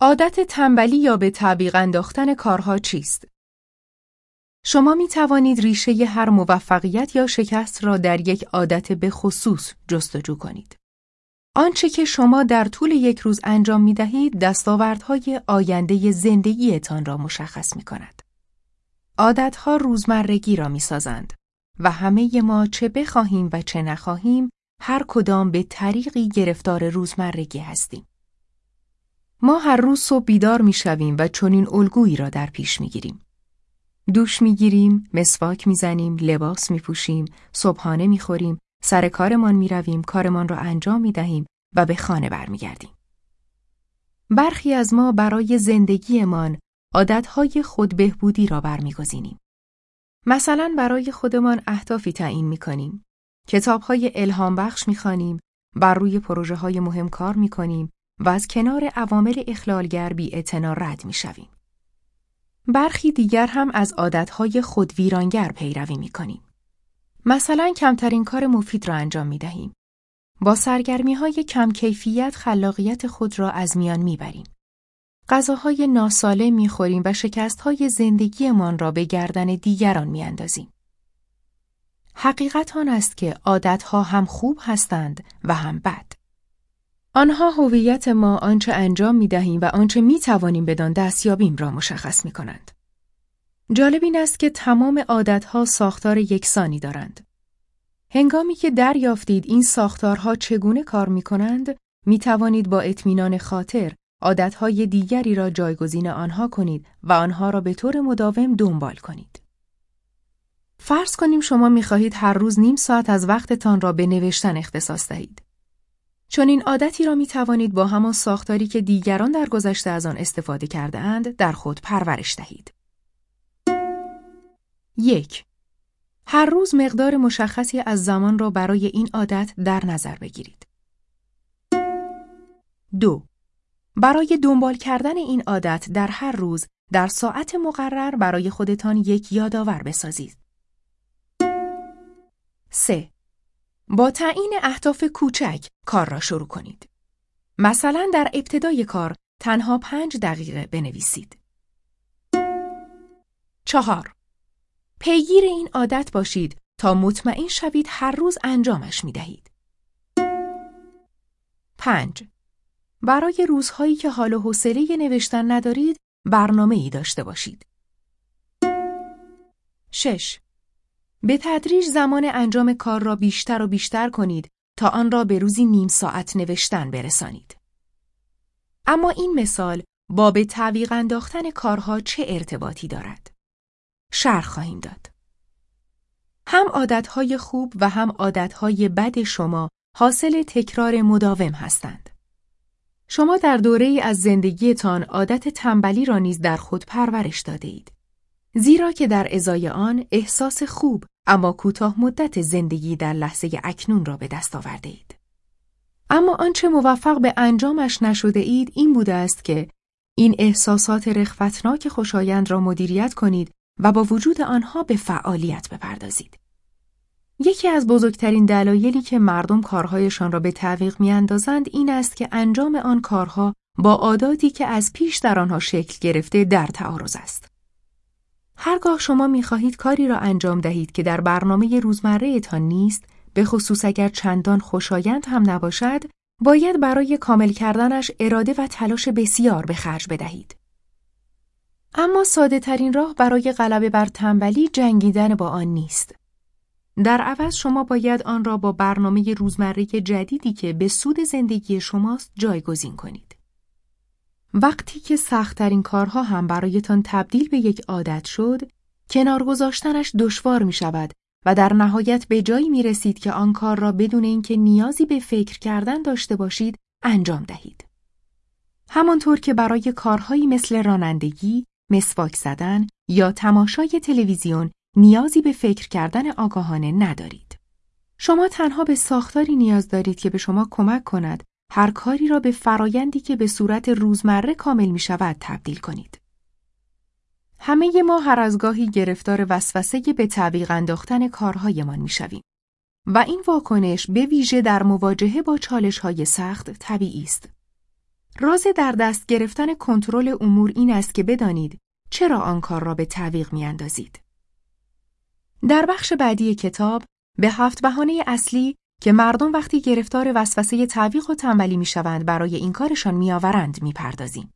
عادت تنبلی یا به تعویق انداختن کارها چیست؟ شما می توانید ریشه هر موفقیت یا شکست را در یک عادت به خصوص جستجو کنید. آنچه که شما در طول یک روز انجام می دهید دستاوردهای آینده زندگیتان را مشخص می کند. عادتها روزمرگی را می سازند و همه ما چه بخواهیم و چه نخواهیم هر کدام به طریقی گرفتار روزمرگی هستیم. ما هر روز صبح بیدار می شویم و چنین الگویی را در پیش می گیریم. دوش می گیریم، مسواک می زنیم، لباس می پوشیم، صبحانه می خوریم، سر کارمان می رویم، کارمان را انجام می دهیم و به خانه برمیگردیم. برخی از ما برای زندگیمان عادتهای خود بهبودی را برمیگزینیم. مثلا برای خودمان اهدافی تعیین می کنیم. کتابهای الهام بخش می خانیم، بر روی پروژه های مهم کار می کنیم و از کنار عوامل اخلالگر بی رد می شویم. برخی دیگر هم از عادتهای خود ویرانگر پیروی می کنیم. مثلا کمترین کار مفید را انجام می دهیم. با سرگرمی های کم کیفیت خلاقیت خود را از میان می بریم. غذاهای ناسالم می خوریم و شکست های زندگیمان را به گردن دیگران می اندازیم. حقیقت آن است که عادتها هم خوب هستند و هم بد. آنها هویت ما آنچه انجام می دهیم و آنچه می توانیم بدان دستیابیم را مشخص می کنند. جالب این است که تمام عادتها ساختار یکسانی دارند. هنگامی که دریافتید این ساختارها چگونه کار می کنند، می توانید با اطمینان خاطر عادتهای دیگری را جایگزین آنها کنید و آنها را به طور مداوم دنبال کنید. فرض کنیم شما می خواهید هر روز نیم ساعت از وقتتان را به نوشتن اختصاص دهید. چون این عادتی را می توانید با همان ساختاری که دیگران در گذشته از آن استفاده کرده اند در خود پرورش دهید. یک هر روز مقدار مشخصی از زمان را برای این عادت در نظر بگیرید. دو برای دنبال کردن این عادت در هر روز در ساعت مقرر برای خودتان یک یادآور بسازید. 3. با تعیین اهداف کوچک کار را شروع کنید. مثلا در ابتدای کار تنها پنج دقیقه بنویسید. چهار پیگیر این عادت باشید تا مطمئن شوید هر روز انجامش می دهید. پنج برای روزهایی که حال و حوصله نوشتن ندارید برنامه ای داشته باشید. 6. به تدریج زمان انجام کار را بیشتر و بیشتر کنید تا آن را به روزی نیم ساعت نوشتن برسانید. اما این مثال با به تعویق انداختن کارها چه ارتباطی دارد؟ شرح خواهیم داد. هم عادتهای خوب و هم عادتهای بد شما حاصل تکرار مداوم هستند. شما در دوره از زندگیتان عادت تنبلی را نیز در خود پرورش داده اید. زیرا که در ازای آن احساس خوب اما کوتاه مدت زندگی در لحظه اکنون را به دست آورده اید. اما آنچه موفق به انجامش نشده اید این بوده است که این احساسات رخوتناک خوشایند را مدیریت کنید و با وجود آنها به فعالیت بپردازید. یکی از بزرگترین دلایلی که مردم کارهایشان را به تعویق میاندازند این است که انجام آن کارها با عاداتی که از پیش در آنها شکل گرفته در تعارض است. هرگاه شما می‌خواهید کاری را انجام دهید که در برنامه روزمره تان نیست، به خصوص اگر چندان خوشایند هم نباشد، باید برای کامل کردنش اراده و تلاش بسیار به خرج بدهید. اما ساده ترین راه برای غلبه بر تنبلی جنگیدن با آن نیست. در عوض شما باید آن را با برنامه روزمره جدیدی که به سود زندگی شماست جایگزین کنید. وقتی که سختترین کارها هم برایتان تبدیل به یک عادت شد، کنار گذاشتنش دشوار می شود و در نهایت به جایی می رسید که آن کار را بدون اینکه نیازی به فکر کردن داشته باشید انجام دهید. همانطور که برای کارهایی مثل رانندگی، مسواک زدن یا تماشای تلویزیون نیازی به فکر کردن آگاهانه ندارید. شما تنها به ساختاری نیاز دارید که به شما کمک کند هر کاری را به فرایندی که به صورت روزمره کامل می شود تبدیل کنید. همه ما هر از گاهی گرفتار وسوسه به تعویق انداختن کارهایمان می شویم. و این واکنش به ویژه در مواجهه با چالش های سخت طبیعی است. راز در دست گرفتن کنترل امور این است که بدانید چرا آن کار را به تعویق میاندازید. در بخش بعدی کتاب به هفت بهانه اصلی که مردم وقتی گرفتار وسوسه تعویق و تنبلی می‌شوند برای این کارشان میآورند می‌پردازیم.